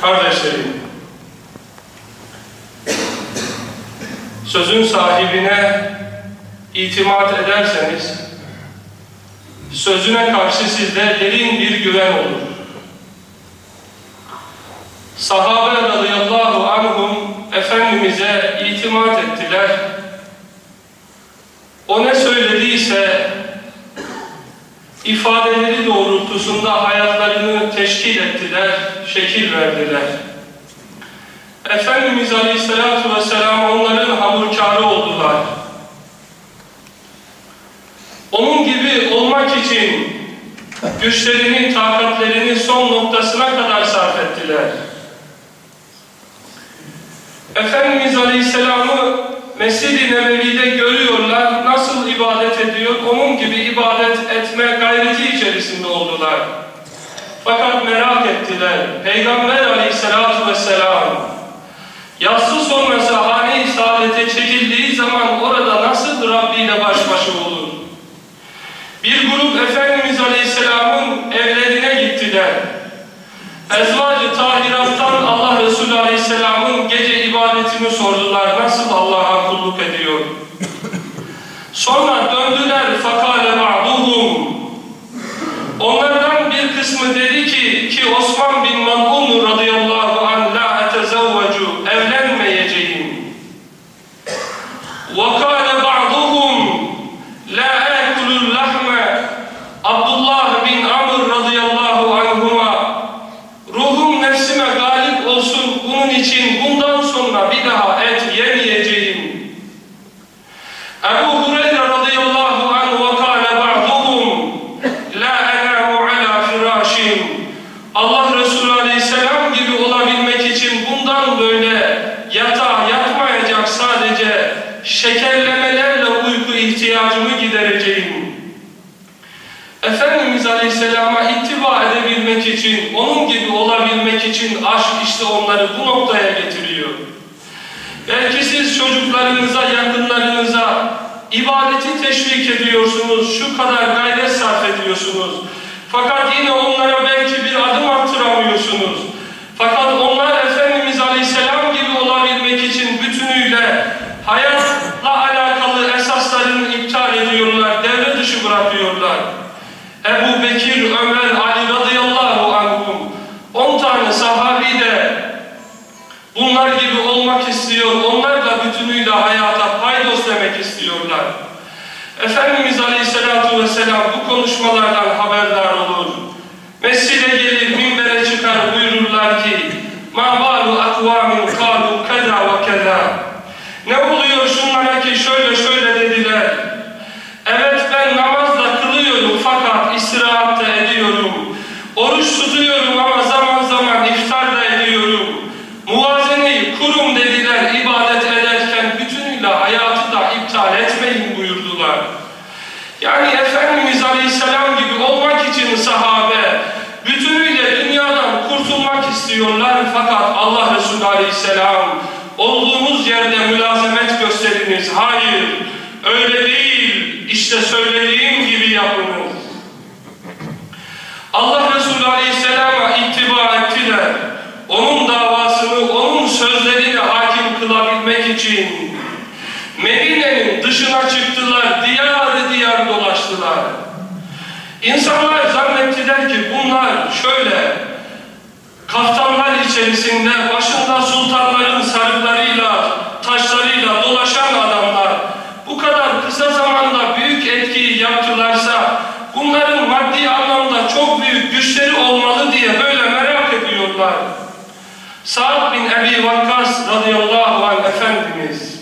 Kardeşlerim, sözün sahibine itimat ederseniz, sözüne karşı sizde derin bir güven olur. Sahabe radıyallahu anhum Efendimiz'e itimat ettiler. O ne söylediyse ifadeleri doğrultusunda hayatlarını teşkil ettiler, şekil verdiler. Efendimiz Aleyhisselatü Vesselam onların hamurkarı oldular. Onun gibi olmak için güçlerini, takatlerini son noktasına kadar sarf ettiler. Efendimiz Aleyhisselam'ı Mescid-i Nebevi'de görüyorlar, ibadet ediyor, onun gibi ibadet etme gayreti içerisinde oldular. Fakat merak ettiler, Peygamber Aleyhisselatü Vesselam, yatsı sonrası hane-i saadete çekildiği zaman orada nasıl Rabbi ile baş başa olur? Bir grup Efendimiz Aleyhisselam'ın evlerine gittiler. Ezvacı Tahirat'tan Allah Resulü Aleyhisselam'ın gece ibadetini sordular. Nasıl Allah'a kulluk ediyor? Sonra döndüler fakale ba'duhum. Onlardan bir kısmı dedi ki ki Osman bin için aşk işte onları bu noktaya getiriyor. Belki siz çocuklarınıza, yakınlarınıza ibadeti teşvik ediyorsunuz, şu kadar gayret sarf ediyorsunuz. Fakat yine onlara belki bir adım attıramıyorsunuz. Fakat onlar Efendimiz Aleyhisselam gibi olabilmek için bütünüyle hayatla alakalı esaslarını iptal ediyorlar, devre dışı bırakıyorlar. Ebu Bekir, Ömer, Efendimiz Aleyhisselatü Vesselam bu konuşmalardan haberdar olur. Mescide gelir, minbere çıkar buyururlar ki مَا بَالُ اَقْوَامٍ قَالُوا كَذَا وَكَذَا Ne oluyor şunlara ki şöyle şöyle Allah Resulü Aleyhisselam olduğumuz yerde mülazemet gösteriniz. Hayır öyle değil işte söylediğim gibi yapınız. Allah Resulü Aleyhisselam'a ittiba ettiler. Onun davasını, onun sözlerini hakim kılabilmek için Medine'nin dışına çıktılar, diyar diyar dolaştılar. İnsanlar zannettiler ki bunlar şöyle kaftanlar içerisinde başında sultanların sarıklarıyla, taşlarıyla dolaşan adamlar bu kadar kısa zamanda büyük etkiyi yaptılarsa bunların maddi anlamda çok büyük güçleri olmalı diye böyle merak ediyorlar. Sa'd bin Ebi Vakkas radıyallahu anh Efendimiz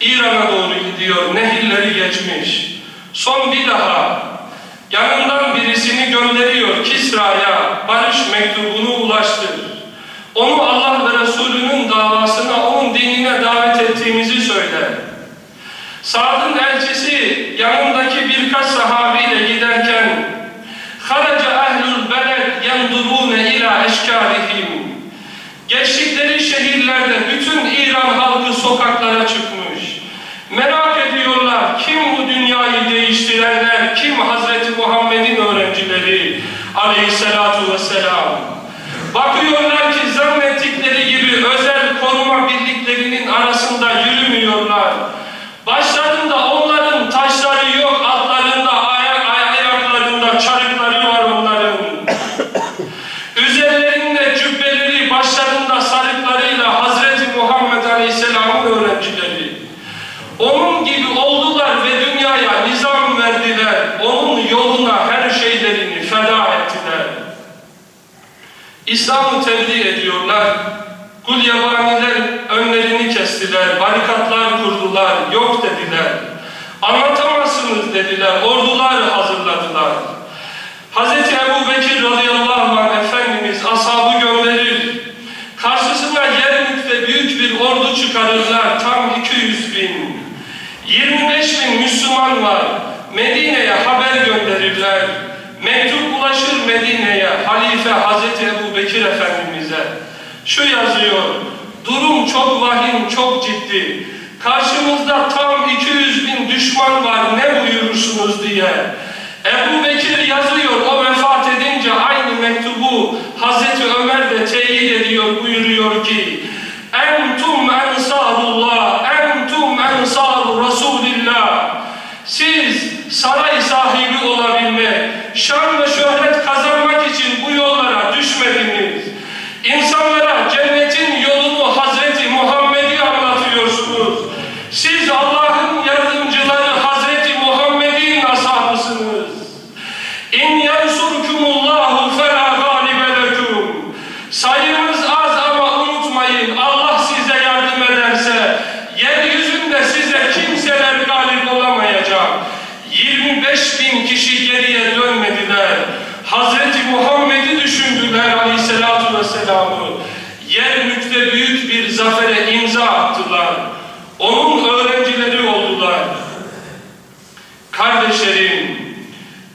İran'a doğru gidiyor, nehirleri geçmiş. Son bir daha yanından birisini gönderiyor Kisra'ya, barış mektubunu ulaştır. Onu Allah ve Resulünün davasına, onun dinine davet ettiğimizi söyle. Sa'd'ın elçisi yanındaki birkaç sahabiyle giderken خَرَجَ اَهْلُ الْبَلَدْ يَنْدُرُونَ اِلَى اَشْكَالِهِمْ Geçtikleri şehirlerde bütün İran halkı sokaklara çıkmış. Merak ediyorlar kim bu dünyayı gelenler kim? Hazreti Muhammed'in öğrencileri aleyhissalatu vesselam. Bakıyorlar ki zannettikleri gibi özel koruma birliklerinin arasında yürümüyorlar. Tebliğ ediyorlar. Kul yabaniler önlerini kestiler, barikatlar kurdular, yok dediler. Anlatamazsınız dediler, ordular hazırladılar. Hz. Ebu Bekir radıyallahu anh Efendimiz ashabı gönderir. Karşısına Yermük'te büyük bir ordu çıkarırlar, tam 200 bin. 25 bin Müslüman var. Medine'ye haber gönderirler. Medine'ye, Halife Hazreti Ebu Bekir Efendimiz'e. Şu yazıyor, durum çok vahim, çok ciddi. Karşımızda tam 200 bin düşman var, ne buyurursunuz diye. Ebu Bekir yazıyor, o vefat edince aynı mektubu Hazreti Ömer de teyit ediyor, buyuruyor ki Entum ensarullah, entum ensaru Resulillah. Siz saray sahibi olabilmek, şan ve şöhret kazanmak için bu yollara düşmediniz. İnsanlara 25 bin kişi geriye dönmediler. Hazreti Muhammed'i düşündüler aleyhissalatu vesselam'ı. Yermük'te büyük bir zafere imza attılar. Onun öğrencileri oldular. Kardeşlerim,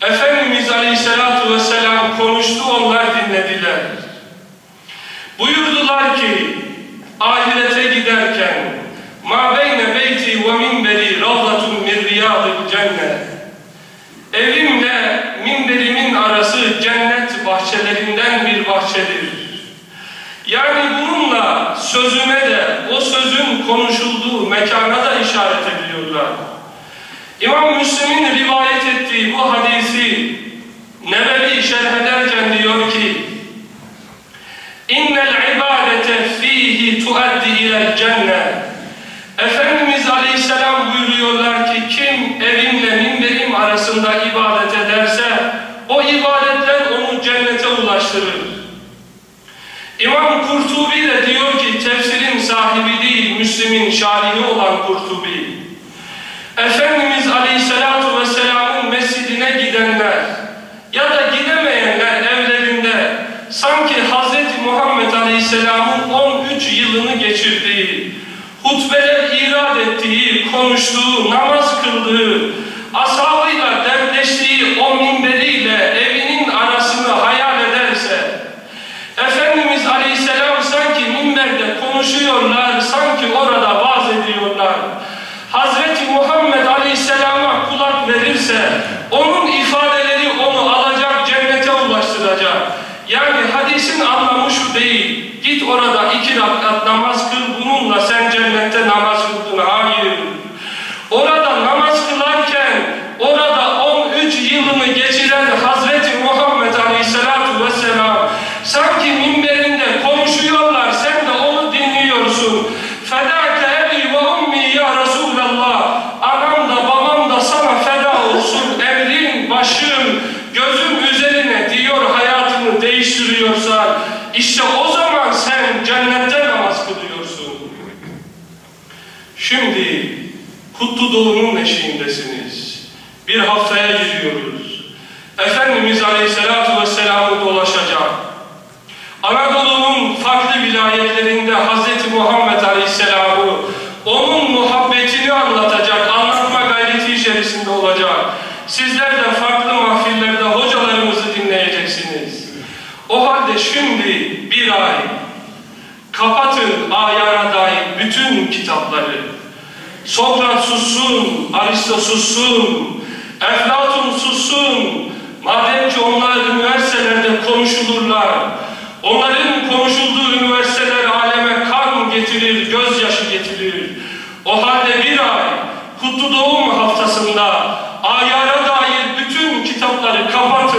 Efendimiz Aleyhisselatü Vesselam konuştu, onlar dinlediler. Buyurdular ki, ahirete giderken, ma beyne beyti ve minberi ravlatun min riyadil cennet. Evimle minberimin arası cennet bahçelerinden bir bahçedir. Yani bununla sözüme de o sözün konuşulduğu mekana da işaret ediyorlar. İmam Müslim'in rivayet ettiği bu hadisi Nebevi şerh ederken diyor ki İnnel ibadete fihi tuaddi ilel cennet Efendimiz Aleyhisselam buyuruyorlar ki kim evimle minberim arasında ibadet ederse o ibadetler onu cennete ulaştırır. İmam Kurtubi de diyor ki tefsirin sahibi değil Müslim'in şarihi olan Kurtubi. Efendimiz Aleyhisselatü Vesselam'ın mescidine gidenler ya da gidemeyenler evlerinde sanki Hz. Muhammed Aleyhisselam'ın 13 yılını geçirdiği, hutbeler irad ettiği, konuştuğu, namaz kıldığı, ashabıyla dertleştiği o minberiyle evinin arasını hayal ederse, Efendimiz Aleyhisselam sanki minberde konuşuyorlar, sanki orada vaaz ediyorlar. Hazreti Muhammed Aleyhisselam'a kulak verirse, onun ifadeleri onu alacak, cennete ulaştıracak. Yani hadisin anlamı şu değil, git iki rakat namaz kıl, bununla sen cennette namaz kıldın. Hayır. Orada namaz kılarken, orada 13 yılını geçiren Hazreti Muhammed Aleyhisselatü Vesselam, sanki minberinde konuşuyorlar, sen de onu dinliyorsun. Fedâke ebi ve ummi ya Resulallah, anam da babam da sana feda olsun, emrin, başım, gözüm üzerine diyor hayatını değiştiriyorsan, işte o zaman sen cennette namaz kılıyorsun. Şimdi Kutlu Doğu'nun eşiğindesiniz. Bir haftaya giriyoruz. Efendimiz Aleyhisselatü Vesselam'ı dolaşacak. Anadolu'nun farklı vilayetlerinde Hz. Muhammed Aleyhisselam'ı onun muhabbetini anlatacak, anlatma gayreti içerisinde olacak. Sizler de farklı mahfillerde hocalarımızı dinleyeceksiniz. O halde şimdi bir ay kapatın ayana dair bütün kitapları. Sokrat sussun, Aristo sussun, Eflatun sussun. Madem ki onlar üniversitelerde konuşulurlar, onların konuşulduğu üniversiteler aleme kan getirir, gözyaşı getirir. O halde bir ay Kutlu Doğum haftasında ayara dair bütün kitapları kapatın.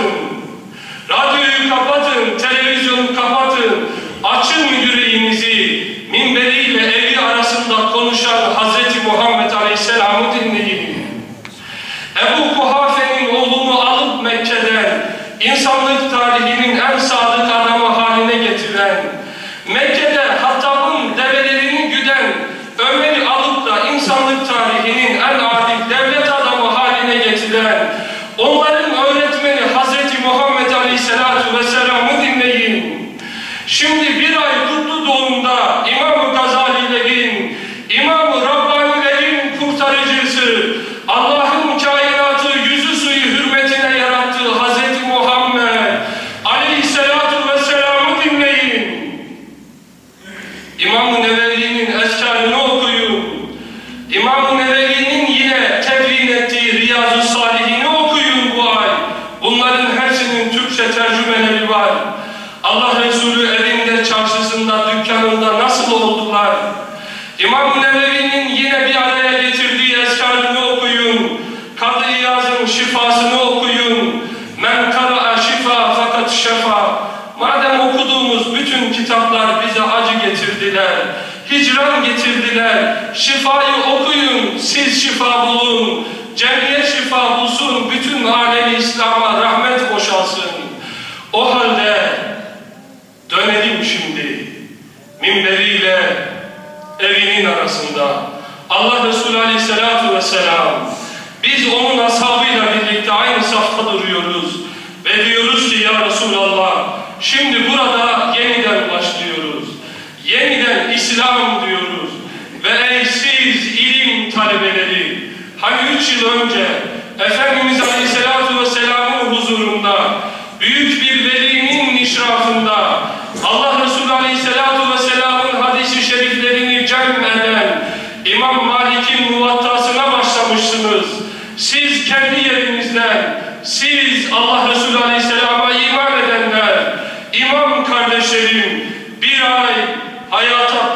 Aleyhisselam'ı dinleyin. Ebu Kuhafe'nin oğlunu alıp Mekke'den insanlık tarihinin en sadık adamı haline getir. Şimdi bir ay kutlu doğumda İmam-ı Gazalilerin, İmam-ı Rabbanilerin kurtarıcısı, Allah'ın kainatı yüzü suyu hürmetine yarattığı Hz. Muhammed Aleyhisselatu Vesselam'ı dinleyin. İmam-ı Nevevi'nin eskarını okuyun. İmam-ı Nevevi'nin yine tedvin ettiği Riyazu Salihini okuyun bu ay. Bunların hepsinin Türkçe tercümeleri var. Allah Resulü evinde, çarşısında, dükkanında nasıl oldular? İmam-ı yine bir araya getirdiği eskarını okuyun. Kadı İyaz'ın şifasını okuyun. Men kara'a şifa fakat şefa. Madem okuduğumuz bütün kitaplar bize acı getirdiler, hicran getirdiler, şifayı okuyun, siz şifa bulun, cemiyet şifa bulsun, bütün alemi İslam'a rahmet boşalsın. O halde dönelim şimdi minberiyle evinin arasında. Allah Resulü Aleyhisselatü Vesselam biz onun ashabıyla birlikte aynı safta duruyoruz ve diyoruz ki ya Resulallah şimdi burada yeniden başlıyoruz. Yeniden İslam diyoruz. Ve ey siz ilim talebeleri hani üç yıl önce Efendimiz Aleyhisselatü Vesselam'ın huzurunda büyük bir velinin işrafında Allah Resulü Aleyhisselatü Vesselam'ın hadisi şeriflerini cem eden İmam başlamışsınız. Siz kendi yerinizden, siz Allah Resulü Aleyhisselam'a iman edenler, imam kardeşlerim bir ay hayata